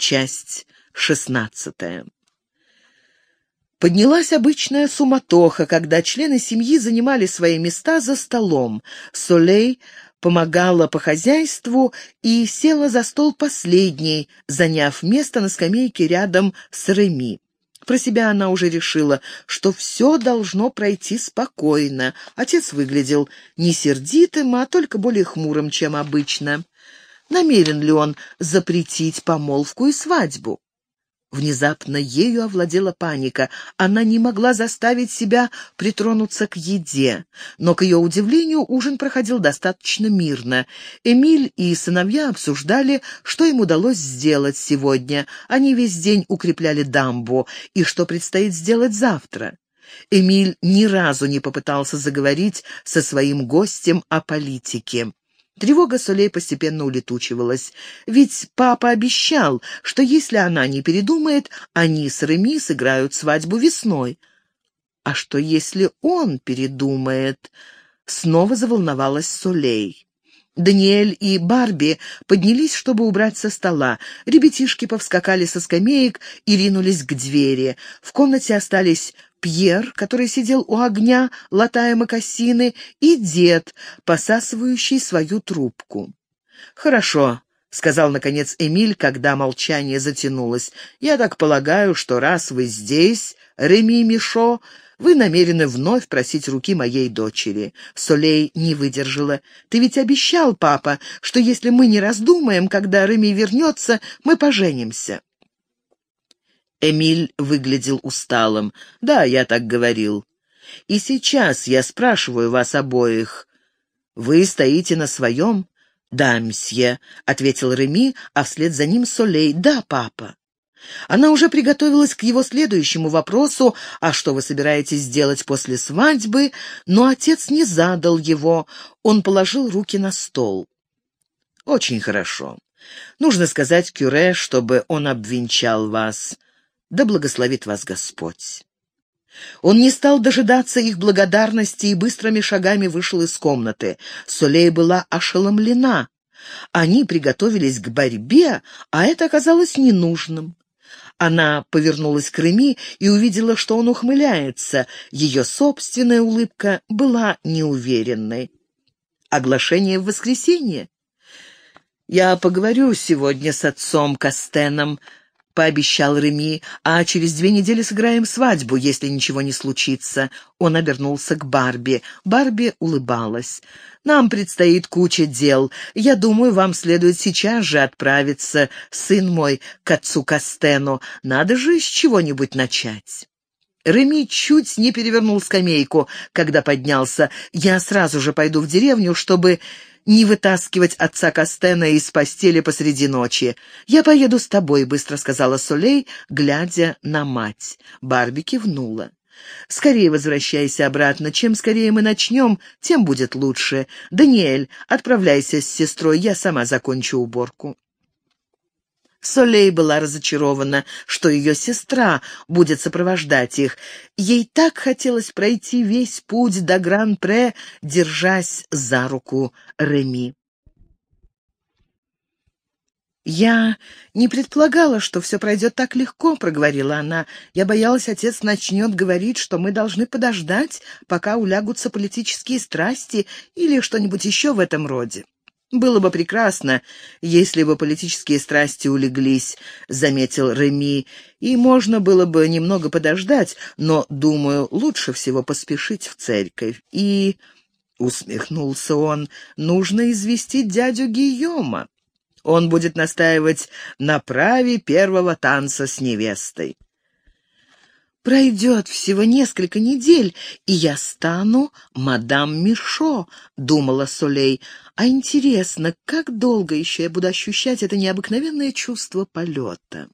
часть шестнадцатая. Поднялась обычная суматоха, когда члены семьи занимали свои места за столом. Солей помогала по хозяйству и села за стол последней, заняв место на скамейке рядом с Реми. Про себя она уже решила, что все должно пройти спокойно. Отец выглядел не сердитым, а только более хмурым, чем обычно. Намерен ли он запретить помолвку и свадьбу? Внезапно ею овладела паника. Она не могла заставить себя притронуться к еде. Но, к ее удивлению, ужин проходил достаточно мирно. Эмиль и сыновья обсуждали, что им удалось сделать сегодня. Они весь день укрепляли дамбу, и что предстоит сделать завтра. Эмиль ни разу не попытался заговорить со своим гостем о политике. Тревога Солей постепенно улетучивалась, ведь папа обещал, что если она не передумает, они с Реми сыграют свадьбу весной. А что если он передумает? Снова заволновалась Солей. Даниэль и Барби поднялись, чтобы убрать со стола. Ребятишки повскакали со скамеек и ринулись к двери. В комнате остались Пьер, который сидел у огня, латая мокасины, и дед, посасывающий свою трубку. «Хорошо», — сказал, наконец, Эмиль, когда молчание затянулось. «Я так полагаю, что раз вы здесь, Реми Мишо, вы намерены вновь просить руки моей дочери». Солей не выдержала. «Ты ведь обещал, папа, что если мы не раздумаем, когда Реми вернется, мы поженимся». Эмиль выглядел усталым. «Да, я так говорил. И сейчас я спрашиваю вас обоих. Вы стоите на своем?» «Да, мсье», — ответил Реми, а вслед за ним Солей. «Да, папа». Она уже приготовилась к его следующему вопросу, а что вы собираетесь делать после свадьбы, но отец не задал его, он положил руки на стол. «Очень хорошо. Нужно сказать Кюре, чтобы он обвенчал вас. Да благословит вас Господь. Он не стал дожидаться их благодарности и быстрыми шагами вышел из комнаты. Солей была ошеломлена. Они приготовились к борьбе, а это оказалось ненужным. Она повернулась к Реми и увидела, что он ухмыляется. Ее собственная улыбка была неуверенной. Оглашение в воскресенье. «Я поговорю сегодня с отцом Кастеном», — пообещал Реми, «а через две недели сыграем свадьбу, если ничего не случится». Он обернулся к Барби. Барби улыбалась. «Нам предстоит куча дел. Я думаю, вам следует сейчас же отправиться, сын мой, к отцу Кастену. Надо же с чего-нибудь начать». Реми чуть не перевернул скамейку, когда поднялся. «Я сразу же пойду в деревню, чтобы не вытаскивать отца Кастена из постели посреди ночи. «Я поеду с тобой», — быстро сказала Солей, глядя на мать. Барби кивнула. «Скорее возвращайся обратно. Чем скорее мы начнем, тем будет лучше. Даниэль, отправляйся с сестрой, я сама закончу уборку». Солей была разочарована, что ее сестра будет сопровождать их. Ей так хотелось пройти весь путь до Гран-Пре, держась за руку Реми. «Я не предполагала, что все пройдет так легко», — проговорила она. «Я боялась, отец начнет говорить, что мы должны подождать, пока улягутся политические страсти или что-нибудь еще в этом роде». «Было бы прекрасно, если бы политические страсти улеглись», — заметил Реми, «и можно было бы немного подождать, но, думаю, лучше всего поспешить в церковь. И...» — усмехнулся он, — «нужно известить дядю Гийома. Он будет настаивать на праве первого танца с невестой». «Пройдет всего несколько недель, и я стану мадам Мишо», — думала Солей. «А интересно, как долго еще я буду ощущать это необыкновенное чувство полета?»